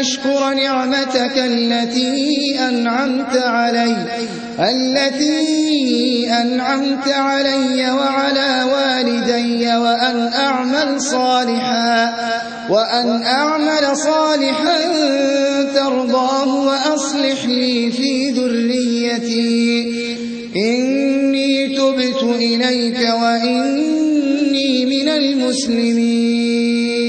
أشكر نعمتك التي أنعمت علي التي أنعمت علي وعلى والدي وأن أعمل صالحا وأن أعمل صالحا ترضاه وأصلح لي في ذريتي. إني تبت إليك وإني من المسلمين.